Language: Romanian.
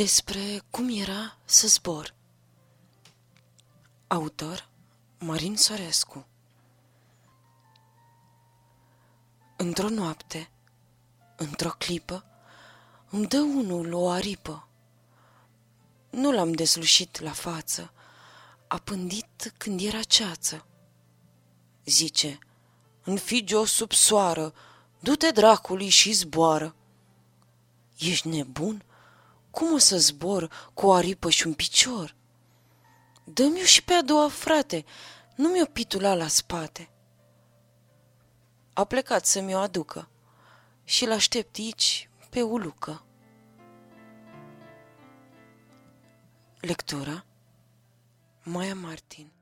Despre cum era să zbor Autor Marin Sorescu Într-o noapte, într-o clipă, îmi dă unul o aripă. Nu l-am deslușit la față, a pândit când era ceață. Zice, înfige-o sub soară, du-te dracului și zboară. Ești nebun? Cum o să zbor cu o aripă și un picior? Dă-mi-o și pe a doua, frate, nu mi-o pitula la spate. A plecat să mi-o aducă și l-aștept aici pe ulucă. Lectura Maia Martin